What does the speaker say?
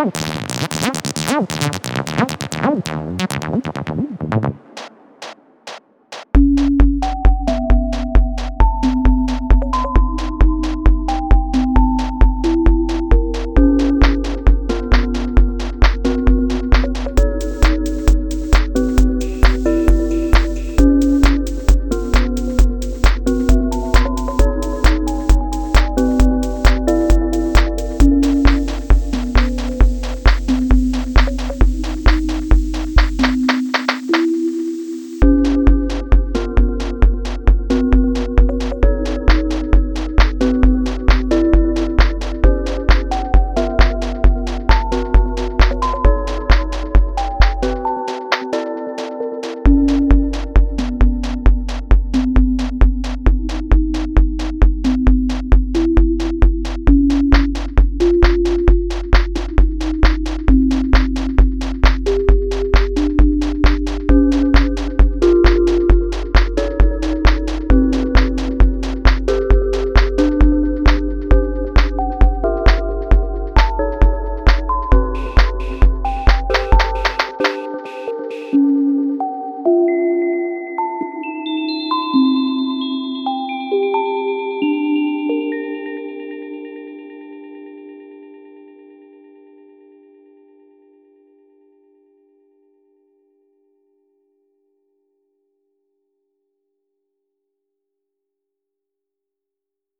Ow!